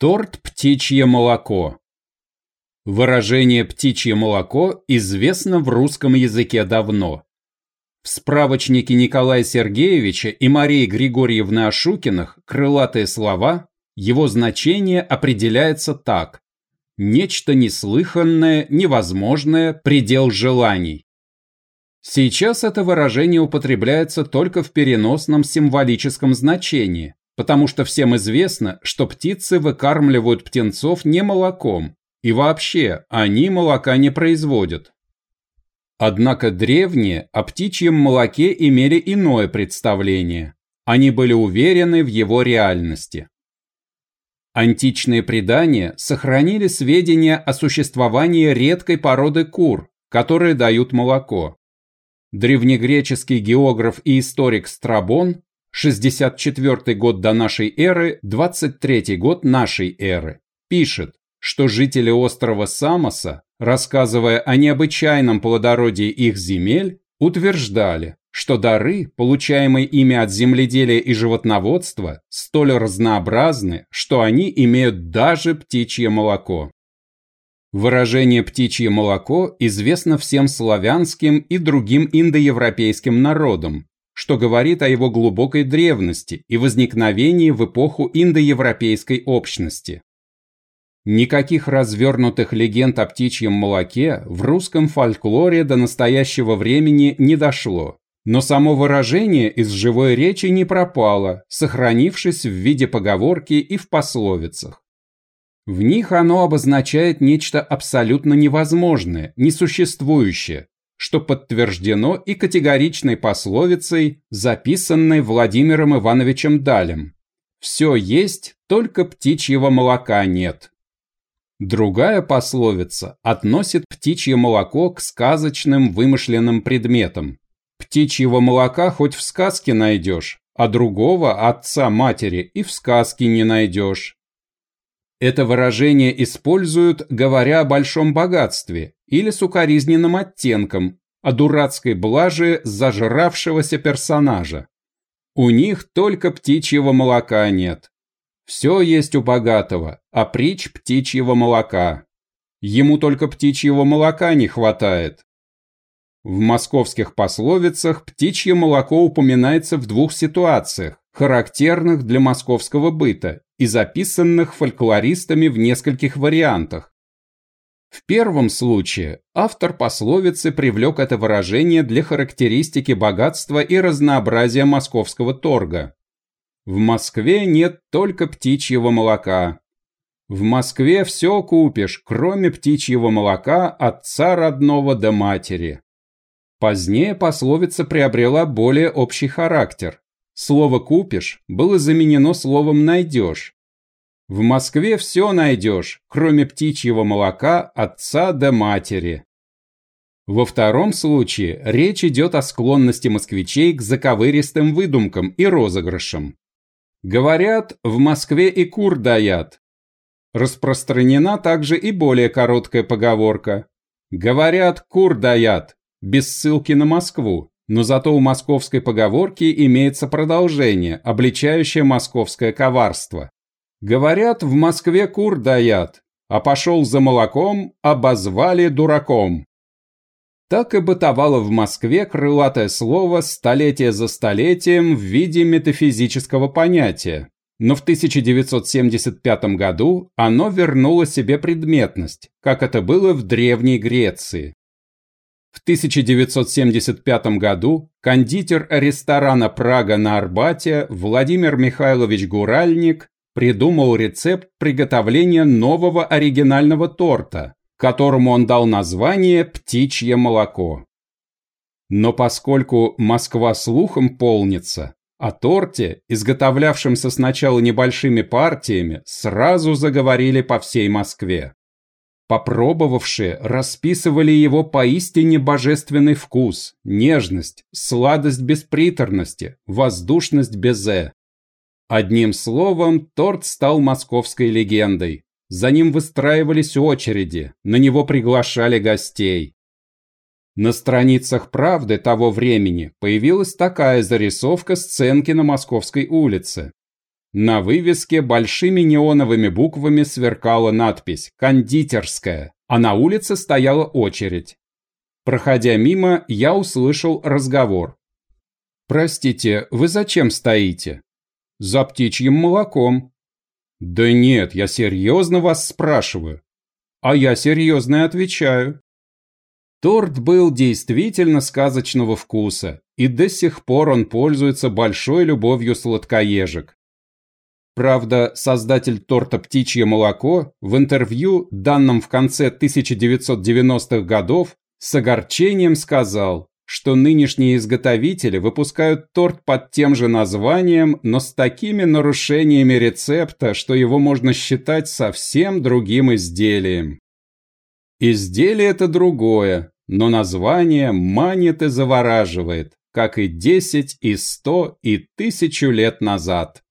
Торт «Птичье молоко». Выражение «птичье молоко» известно в русском языке давно. В справочнике Николая Сергеевича и Марии Григорьевны Ашукиных крылатые слова, его значение определяется так «нечто неслыханное, невозможное, предел желаний». Сейчас это выражение употребляется только в переносном символическом значении, потому что всем известно, что птицы выкармливают птенцов не молоком, и вообще они молока не производят. Однако древние о птичьем молоке имели иное представление. Они были уверены в его реальности. Античные предания сохранили сведения о существовании редкой породы кур, которые дают молоко. Древнегреческий географ и историк Страбон 64 год до нашей эры, 23 год нашей эры, пишет, что жители острова Самоса, рассказывая о необычайном плодородии их земель, утверждали, что дары, получаемые ими от земледелия и животноводства, столь разнообразны, что они имеют даже птичье молоко. Выражение «птичье молоко» известно всем славянским и другим индоевропейским народам, что говорит о его глубокой древности и возникновении в эпоху индоевропейской общности. Никаких развернутых легенд о птичьем молоке в русском фольклоре до настоящего времени не дошло, но само выражение из живой речи не пропало, сохранившись в виде поговорки и в пословицах. В них оно обозначает нечто абсолютно невозможное, несуществующее, что подтверждено и категоричной пословицей, записанной Владимиром Ивановичем Далем. «Все есть, только птичьего молока нет». Другая пословица относит птичье молоко к сказочным вымышленным предметам. Птичьего молока хоть в сказке найдешь, а другого отца-матери и в сказке не найдешь. Это выражение используют, говоря о большом богатстве или с укоризненным оттенком, о дурацкой блаже зажравшегося персонажа. У них только птичьего молока нет. Все есть у богатого, а притч птичьего молока. Ему только птичьего молока не хватает. В московских пословицах птичье молоко упоминается в двух ситуациях, характерных для московского быта и записанных фольклористами в нескольких вариантах. В первом случае автор пословицы привлек это выражение для характеристики богатства и разнообразия московского торга. В Москве нет только птичьего молока. В Москве все купишь, кроме птичьего молока отца родного до матери. Позднее пословица приобрела более общий характер. Слово «купишь» было заменено словом «найдешь». В Москве все найдешь, кроме птичьего молока отца да матери. Во втором случае речь идет о склонности москвичей к заковыристым выдумкам и розыгрышам. Говорят, в Москве и кур даят. Распространена также и более короткая поговорка. Говорят, кур даят, без ссылки на Москву но зато у московской поговорки имеется продолжение, обличающее московское коварство. Говорят, в Москве кур даят, а пошел за молоком, обозвали дураком. Так и бытовало в Москве крылатое слово столетие за столетием в виде метафизического понятия. Но в 1975 году оно вернуло себе предметность, как это было в Древней Греции. В 1975 году кондитер ресторана «Прага» на Арбате Владимир Михайлович Гуральник придумал рецепт приготовления нового оригинального торта, которому он дал название «Птичье молоко». Но поскольку Москва слухом полнится, о торте, изготовлявшемся сначала небольшими партиями, сразу заговорили по всей Москве. Попробовавшие расписывали его поистине божественный вкус, нежность, сладость без приторности, воздушность без «э». Одним словом, торт стал московской легендой. За ним выстраивались очереди, на него приглашали гостей. На страницах «Правды» того времени появилась такая зарисовка сценки на Московской улице. На вывеске большими неоновыми буквами сверкала надпись «Кондитерская», а на улице стояла очередь. Проходя мимо, я услышал разговор. «Простите, вы зачем стоите?» «За птичьим молоком». «Да нет, я серьезно вас спрашиваю». «А я серьезно отвечаю». Торт был действительно сказочного вкуса, и до сих пор он пользуется большой любовью сладкоежек. Правда, создатель торта «Птичье молоко» в интервью, данном в конце 1990-х годов, с огорчением сказал, что нынешние изготовители выпускают торт под тем же названием, но с такими нарушениями рецепта, что его можно считать совсем другим изделием. Изделие это другое, но название манит и завораживает, как и 10, и 100, и тысячу лет назад.